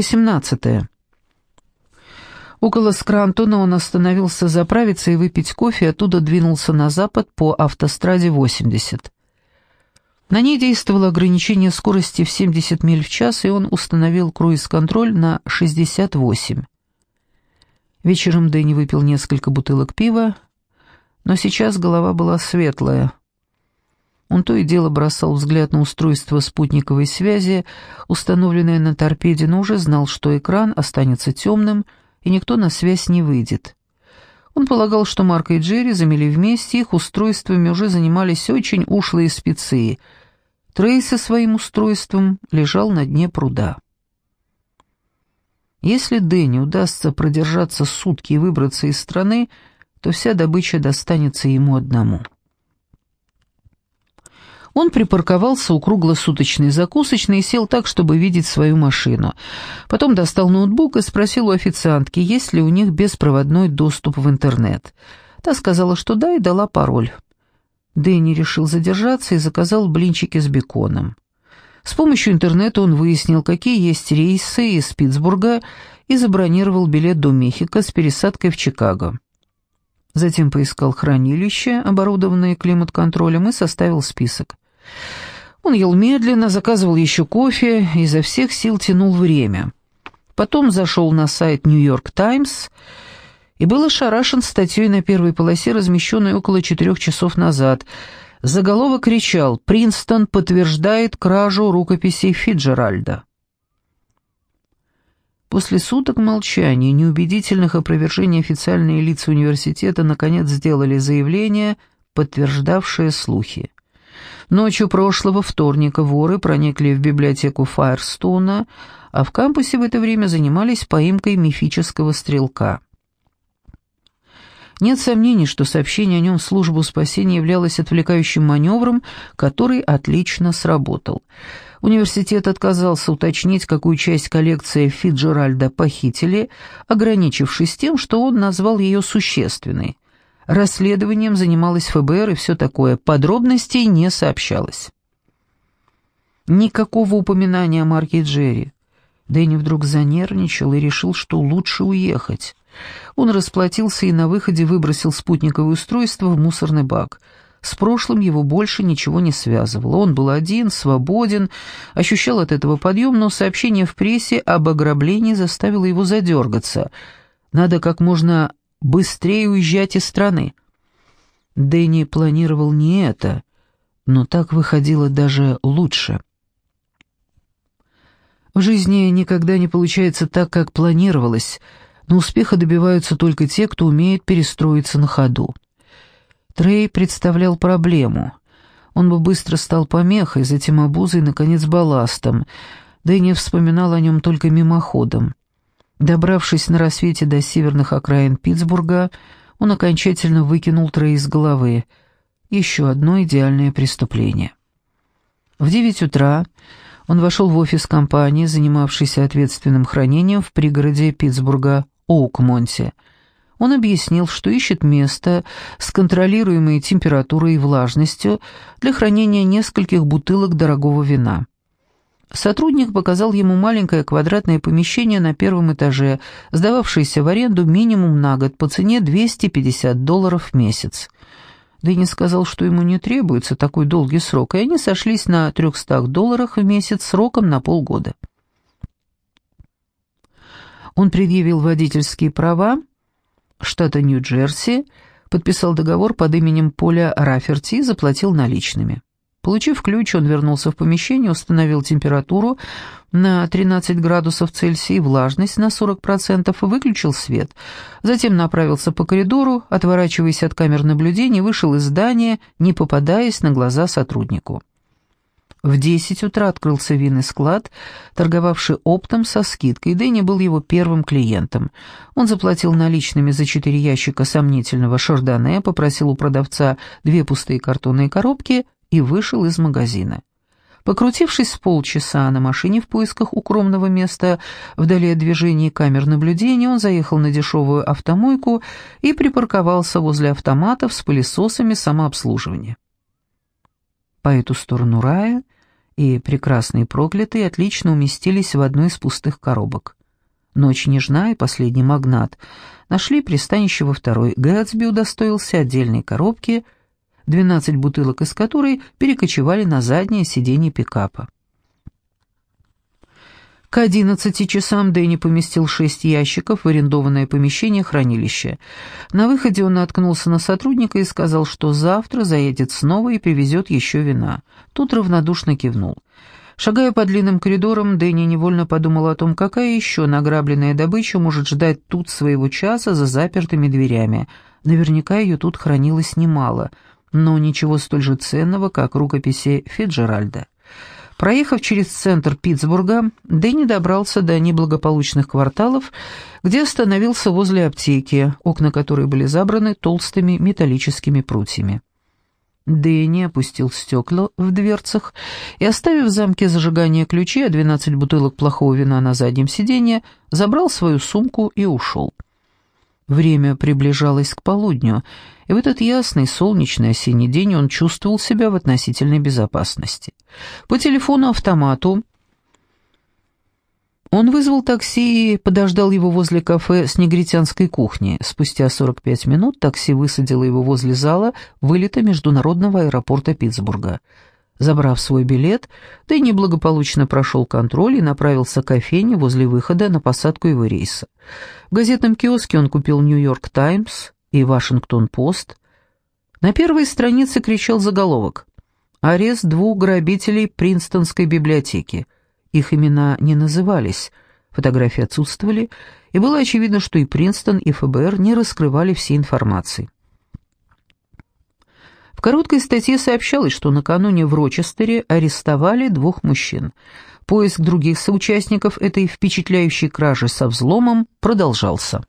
18. Около Скрантона он остановился заправиться и выпить кофе, оттуда двинулся на запад по автостраде 80. На ней действовало ограничение скорости в 70 миль в час, и он установил круиз-контроль на 68. Вечером Дэнни выпил несколько бутылок пива, но сейчас голова была светлая. Он то и дело бросал взгляд на устройство спутниковой связи, установленное на торпеде, но уже знал, что экран останется темным, и никто на связь не выйдет. Он полагал, что Марк и Джерри замели вместе, их устройствами уже занимались очень ушлые спецы. Трей со своим устройством лежал на дне пруда. Если Дэнни удастся продержаться сутки и выбраться из страны, то вся добыча достанется ему одному. Он припарковался у круглосуточной закусочной и сел так, чтобы видеть свою машину. Потом достал ноутбук и спросил у официантки, есть ли у них беспроводной доступ в интернет. Та сказала, что да, и дала пароль. Дэнни решил задержаться и заказал блинчики с беконом. С помощью интернета он выяснил, какие есть рейсы из Питтсбурга и забронировал билет до Мехико с пересадкой в Чикаго. Затем поискал хранилище, оборудованное климат-контролем, и составил список. Он ел медленно, заказывал еще кофе и изо всех сил тянул время. Потом зашел на сайт «Нью-Йорк Таймс» и был ошарашен статьей на первой полосе, размещенной около четырех часов назад. Заголовок кричал «Принстон подтверждает кражу рукописей Фиджеральда». После суток молчания, неубедительных опровержений официальные лица университета наконец сделали заявление, подтверждавшее слухи. Ночью прошлого вторника воры проникли в библиотеку Файрстона, а в кампусе в это время занимались поимкой мифического стрелка. Нет сомнений, что сообщение о нем в службу спасения являлось отвлекающим маневром, который отлично сработал. Университет отказался уточнить, какую часть коллекции Фиджеральда похитили, ограничившись тем, что он назвал ее существенной. Расследованием занималась ФБР и все такое. Подробностей не сообщалось. Никакого упоминания о Марке Джерри. Дэнни вдруг занервничал и решил, что лучше уехать. Он расплатился и на выходе выбросил спутниковое устройство в мусорный бак. С прошлым его больше ничего не связывало. Он был один, свободен, ощущал от этого подъем, но сообщение в прессе об ограблении заставило его задергаться. Надо как можно быстрее уезжать из страны. Дэнни планировал не это, но так выходило даже лучше. В жизни никогда не получается так, как планировалось, но успеха добиваются только те, кто умеет перестроиться на ходу. Трей представлял проблему. Он бы быстро стал помехой, затем обузой, наконец, балластом. Дэнни вспоминал о нем только мимоходом. Добравшись на рассвете до северных окраин Питтсбурга, он окончательно выкинул Трей из головы. Еще одно идеальное преступление. В девять утра он вошел в офис компании, занимавшейся ответственным хранением в пригороде Питтсбурга, Оукмонте. Он объяснил, что ищет место с контролируемой температурой и влажностью для хранения нескольких бутылок дорогого вина. Сотрудник показал ему маленькое квадратное помещение на первом этаже, сдававшееся в аренду минимум на год по цене 250 долларов в месяц. Дэнни сказал, что ему не требуется такой долгий срок, и они сошлись на 300 долларах в месяц сроком на полгода. Он предъявил водительские права штата Нью-Джерси, подписал договор под именем Поля Раферти и заплатил наличными. Получив ключ, он вернулся в помещение, установил температуру на 13 градусов Цельсия и влажность на 40% и выключил свет. Затем направился по коридору, отворачиваясь от камер наблюдения, вышел из здания, не попадаясь на глаза сотруднику. В 10 утра открылся винный склад, торговавший оптом со скидкой. Дэнни был его первым клиентом. Он заплатил наличными за четыре ящика сомнительного шардоне, попросил у продавца две пустые картонные коробки и вышел из магазина. Покрутившись с полчаса на машине в поисках укромного места вдали от движений камер наблюдения, он заехал на дешевую автомойку и припарковался возле автоматов с пылесосами самообслуживания. По эту сторону рая и прекрасный проклятый отлично уместились в одной из пустых коробок. Ночь нежна и последний магнат нашли пристанище во второй. Гэтсби удостоился отдельной коробки, 12 бутылок из которой перекочевали на заднее сиденье пикапа. К одиннадцати часам Дэнни поместил шесть ящиков в арендованное помещение хранилища. На выходе он наткнулся на сотрудника и сказал, что завтра заедет снова и привезет еще вина. Тут равнодушно кивнул. Шагая по длинным коридорам, Дэнни невольно подумал о том, какая еще награбленная добыча может ждать тут своего часа за запертыми дверями. Наверняка ее тут хранилось немало, но ничего столь же ценного, как рукописи Фиджеральда. Проехав через центр Питтсбурга, Дэнни добрался до неблагополучных кварталов, где остановился возле аптеки, окна которой были забраны толстыми металлическими прутьями. Дэнни опустил стекла в дверцах и, оставив в замке зажигания ключи, а 12 бутылок плохого вина на заднем сиденье, забрал свою сумку и ушел. Время приближалось к полудню, и в этот ясный солнечный осенний день он чувствовал себя в относительной безопасности. По телефону-автомату он вызвал такси и подождал его возле кафе с негритянской кухни. Спустя 45 минут такси высадило его возле зала вылета международного аэропорта Питтсбурга. Забрав свой билет, Дэнни благополучно прошел контроль и направился к кофейне возле выхода на посадку его рейса. В газетном киоске он купил «Нью-Йорк Таймс» и «Вашингтон-Пост». На первой странице кричал заголовок «Арест двух грабителей Принстонской библиотеки». Их имена не назывались, фотографии отсутствовали, и было очевидно, что и Принстон, и ФБР не раскрывали всей информации. В короткой статье сообщалось, что накануне в Рочестере арестовали двух мужчин. Поиск других соучастников этой впечатляющей кражи со взломом продолжался.